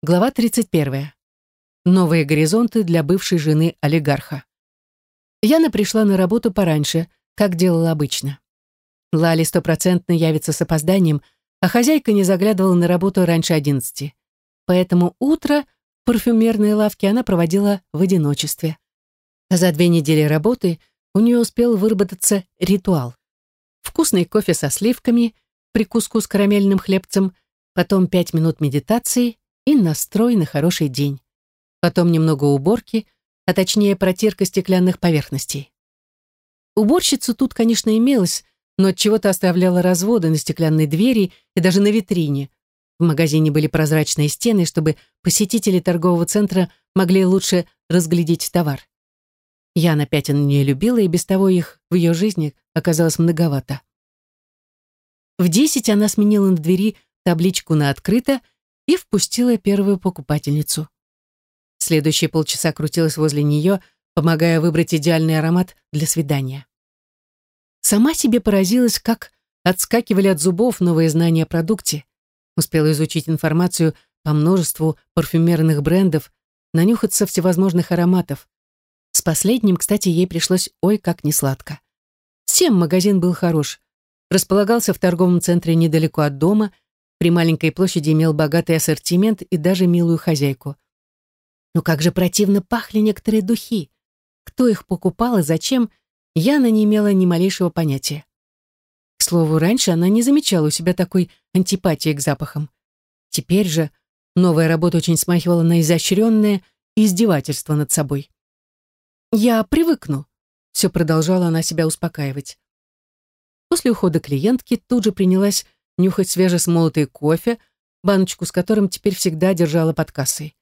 Глава 31. Новые горизонты для бывшей жены олигарха. Яна пришла на работу пораньше, как делала обычно. Лали стопроцентно явится с опозданием, а хозяйка не заглядывала на работу раньше одиннадцати. Поэтому утро в парфюмерной лавке она проводила в одиночестве. За две недели работы у нее успел выработаться ритуал. Вкусный кофе со сливками, прикуску с карамельным хлебцем, потом пять минут медитации и настрой на хороший день. Потом немного уборки, а точнее протирка стеклянных поверхностей. Уборщица тут, конечно, имелась, но от чего-то оставляла разводы на стеклянной двери и даже на витрине. В магазине были прозрачные стены, чтобы посетители торгового центра могли лучше разглядеть товар. Яна Пятин не любила, и без того их в ее жизни оказалось многовато. В десять она сменила на двери табличку на «открыто» и впустила первую покупательницу. Следующие полчаса крутилась возле нее, помогая выбрать идеальный аромат для свидания. Сама себе поразилась, как отскакивали от зубов новые знания о продукте. Успела изучить информацию по множеству парфюмерных брендов, нанюхаться всевозможных ароматов. С последним, кстати, ей пришлось ой как несладко. Всем магазин был хорош. Располагался в торговом центре недалеко от дома – при маленькой площади имел богатый ассортимент и даже милую хозяйку. Но как же противно пахли некоторые духи. Кто их покупал и зачем, Яна не имела ни малейшего понятия. К слову, раньше она не замечала у себя такой антипатии к запахам. Теперь же новая работа очень смахивала на изощренное издевательство над собой. «Я привыкну», — все продолжала она себя успокаивать. После ухода клиентки тут же принялась нюхать свежесмолотый кофе, баночку с которым теперь всегда держала под кассой.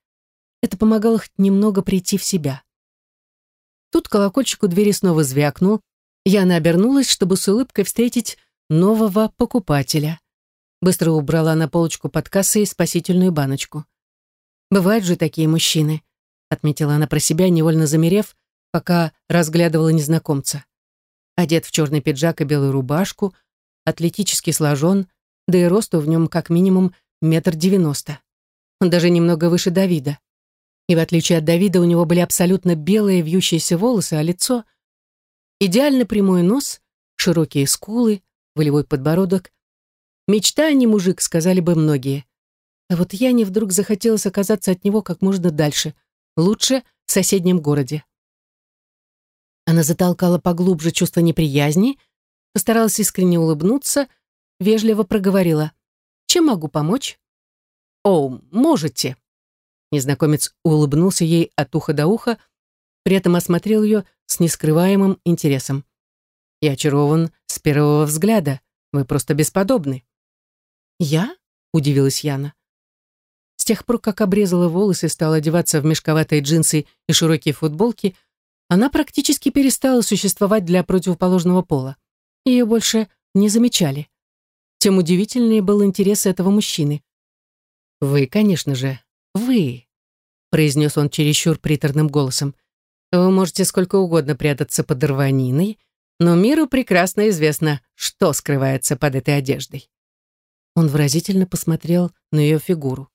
Это помогало хоть немного прийти в себя. Тут колокольчик у двери снова звякнул. Яна обернулась, чтобы с улыбкой встретить нового покупателя. Быстро убрала на полочку под кассой спасительную баночку. «Бывают же такие мужчины», — отметила она про себя, невольно замерев, пока разглядывала незнакомца. Одет в черный пиджак и белую рубашку, атлетически сложен, да и росту в нем как минимум метр девяносто. Он даже немного выше Давида. И в отличие от Давида у него были абсолютно белые вьющиеся волосы, а лицо — идеально прямой нос, широкие скулы, волевой подбородок. Мечта, а не мужик, сказали бы многие. А вот я не вдруг захотелось оказаться от него как можно дальше, лучше в соседнем городе. Она затолкала поглубже чувство неприязни, постаралась искренне улыбнуться — вежливо проговорила. «Чем могу помочь?» «О, можете!» Незнакомец улыбнулся ей от уха до уха, при этом осмотрел ее с нескрываемым интересом. «Я очарован с первого взгляда. Вы просто бесподобны». «Я?» — удивилась Яна. С тех пор, как обрезала волосы и стала одеваться в мешковатые джинсы и широкие футболки, она практически перестала существовать для противоположного пола. Ее больше не замечали тем удивительнее был интерес этого мужчины. «Вы, конечно же, вы», — произнес он чересчур приторным голосом. «Вы можете сколько угодно прятаться под рваниной, но миру прекрасно известно, что скрывается под этой одеждой». Он выразительно посмотрел на ее фигуру.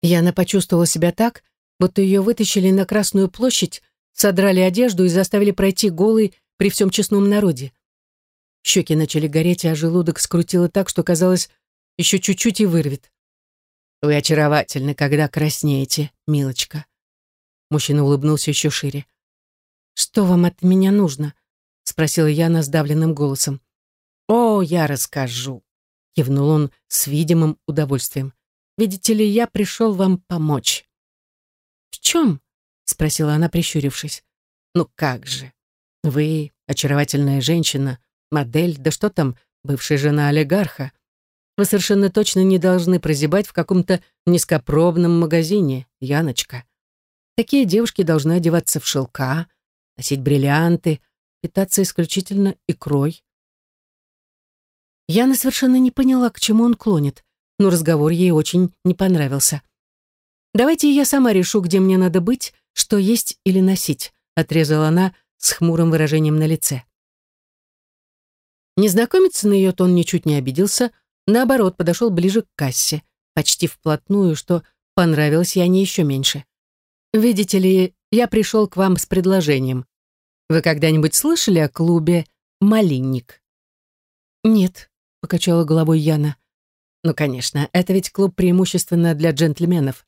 Яна почувствовала себя так, будто ее вытащили на Красную площадь, содрали одежду и заставили пройти голой при всем честном народе. Щеки начали гореть, а желудок скрутило так, что казалось, еще чуть-чуть и вырвет. «Вы очаровательны, когда краснеете, милочка». Мужчина улыбнулся еще шире. «Что вам от меня нужно?» — спросила я сдавленным голосом. «О, я расскажу», — кивнул он с видимым удовольствием. «Видите ли, я пришел вам помочь». «В чем?» — спросила она, прищурившись. «Ну как же? Вы, очаровательная женщина, модель, да что там, бывшая жена олигарха. Вы совершенно точно не должны прозябать в каком-то низкопробном магазине, Яночка. Такие девушки должны одеваться в шелка, носить бриллианты, питаться исключительно икрой. Яна совершенно не поняла, к чему он клонит, но разговор ей очень не понравился. «Давайте я сама решу, где мне надо быть, что есть или носить», отрезала она с хмурым выражением на лице. Незнакомец на ее тон ничуть не обиделся, наоборот, подошел ближе к кассе, почти вплотную, что понравилась Яне еще меньше. «Видите ли, я пришел к вам с предложением. Вы когда-нибудь слышали о клубе «Малинник»?» «Нет», — покачала головой Яна. «Ну, конечно, это ведь клуб преимущественно для джентльменов.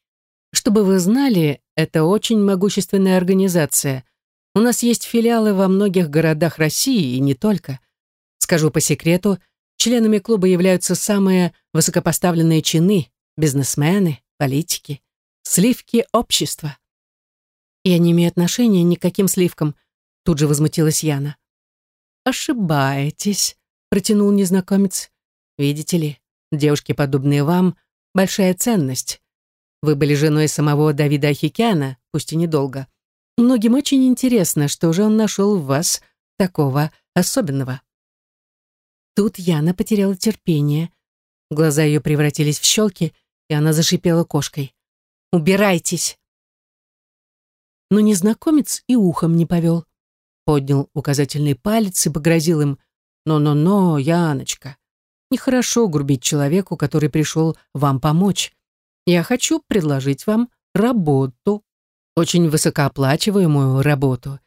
Чтобы вы знали, это очень могущественная организация. У нас есть филиалы во многих городах России и не только. Скажу по секрету, членами клуба являются самые высокопоставленные чины, бизнесмены, политики, сливки общества. Я не имею отношения ни к каким сливкам, тут же возмутилась Яна. Ошибаетесь, протянул незнакомец. Видите ли, девушки, подобные вам, большая ценность. Вы были женой самого Давида Ахикяна, пусть и недолго. Многим очень интересно, что же он нашел в вас такого особенного. Тут Яна потеряла терпение. Глаза ее превратились в щелки, и она зашипела кошкой. «Убирайтесь!» Но незнакомец и ухом не повел. Поднял указательный палец и погрозил им. «Но-но-но, Яночка, нехорошо грубить человеку, который пришел вам помочь. Я хочу предложить вам работу, очень высокооплачиваемую работу.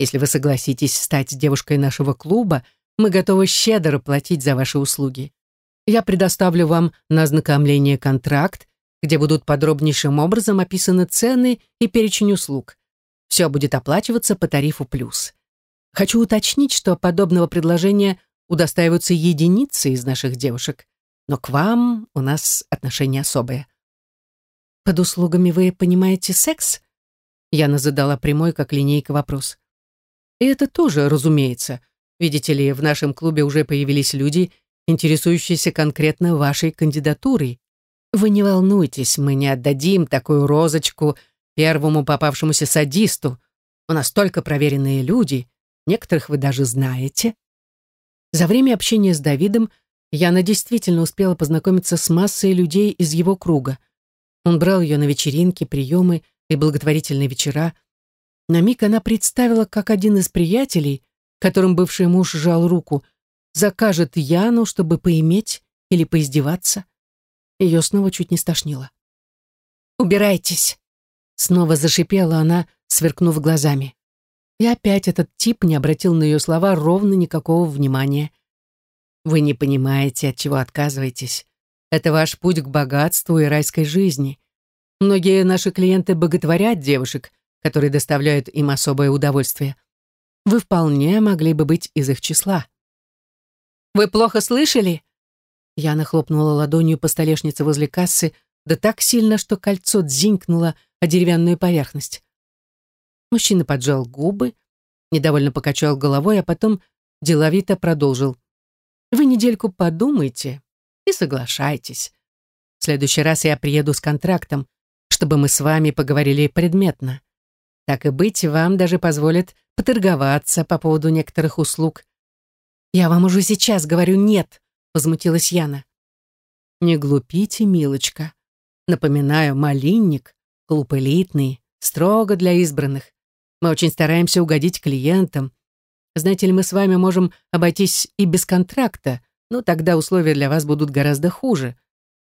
Если вы согласитесь стать девушкой нашего клуба, мы готовы щедро платить за ваши услуги. Я предоставлю вам на ознакомление контракт, где будут подробнейшим образом описаны цены и перечень услуг. Все будет оплачиваться по тарифу плюс. Хочу уточнить, что подобного предложения удостаиваются единицы из наших девушек, но к вам у нас отношение особое. Под услугами вы понимаете секс? Яна задала прямой, как линейка, вопрос. И это тоже, разумеется. Видите ли, в нашем клубе уже появились люди, интересующиеся конкретно вашей кандидатурой. Вы не волнуйтесь, мы не отдадим такую розочку первому попавшемуся садисту. У нас только проверенные люди, некоторых вы даже знаете. За время общения с Давидом Яна действительно успела познакомиться с массой людей из его круга. Он брал ее на вечеринки, приемы и благотворительные вечера. На миг она представила, как один из приятелей которым бывший муж сжал руку, закажет Яну, чтобы поиметь или поиздеваться. Ее снова чуть не стошнило. «Убирайтесь!» Снова зашипела она, сверкнув глазами. И опять этот тип не обратил на ее слова ровно никакого внимания. «Вы не понимаете, от чего отказываетесь. Это ваш путь к богатству и райской жизни. Многие наши клиенты боготворят девушек, которые доставляют им особое удовольствие. Вы вполне могли бы быть из их числа. «Вы плохо слышали?» Я хлопнула ладонью по столешнице возле кассы, да так сильно, что кольцо дзинькнуло о деревянную поверхность. Мужчина поджал губы, недовольно покачал головой, а потом деловито продолжил. «Вы недельку подумайте и соглашайтесь. В следующий раз я приеду с контрактом, чтобы мы с вами поговорили предметно. Так и быть, вам даже позволят поторговаться по поводу некоторых услуг. «Я вам уже сейчас говорю нет», — возмутилась Яна. «Не глупите, милочка. Напоминаю, малинник, клуб элитный, строго для избранных. Мы очень стараемся угодить клиентам. Знаете ли, мы с вами можем обойтись и без контракта, но тогда условия для вас будут гораздо хуже.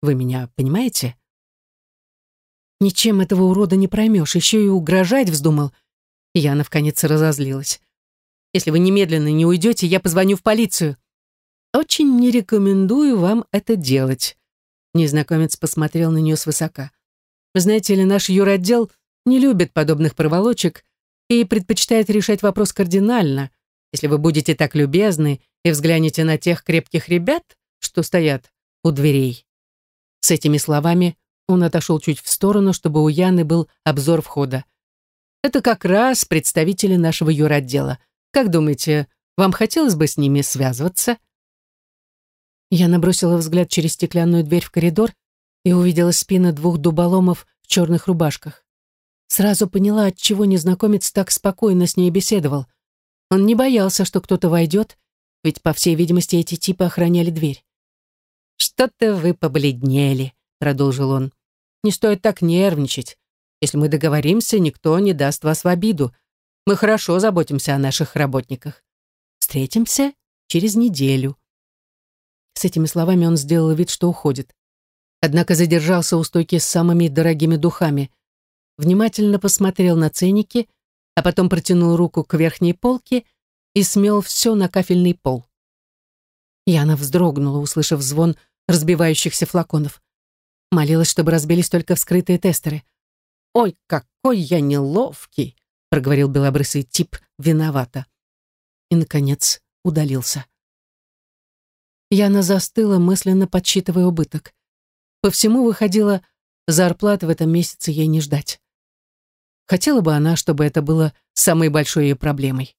Вы меня понимаете?» Ничем этого урода не проймешь, еще и угрожать вздумал. Яна вконец разозлилась. Если вы немедленно не уйдете, я позвоню в полицию. Очень не рекомендую вам это делать. Незнакомец посмотрел на нее свысока. Знаете ли, наш юротдел не любит подобных проволочек и предпочитает решать вопрос кардинально. Если вы будете так любезны и взглянете на тех крепких ребят, что стоят у дверей. С этими словами он отошел чуть в сторону, чтобы у Яны был обзор входа. «Это как раз представители нашего юротдела. Как думаете, вам хотелось бы с ними связываться?» Я набросила взгляд через стеклянную дверь в коридор и увидела спины двух дуболомов в черных рубашках. Сразу поняла, отчего незнакомец так спокойно с ней беседовал. Он не боялся, что кто-то войдет, ведь, по всей видимости, эти типы охраняли дверь. «Что-то вы побледнели», — продолжил он. Не стоит так нервничать. Если мы договоримся, никто не даст вас в обиду. Мы хорошо заботимся о наших работниках. Встретимся через неделю». С этими словами он сделал вид, что уходит. однако задержался у стойки с самыми дорогими духами, внимательно посмотрел на ценники, а потом протянул руку к верхней полке и смел все на кафельный пол. Яна вздрогнула, услышав звон разбивающихся флаконов. Молилась, чтобы разбились только вскрытые тестеры. «Ой, какой я неловкий!» — проговорил белобрысый тип виновато. И, наконец, удалился. Яна застыла, мысленно подсчитывая убыток. По всему выходило, зарплаты в этом месяце ей не ждать. Хотела бы она, чтобы это было самой большой ее проблемой.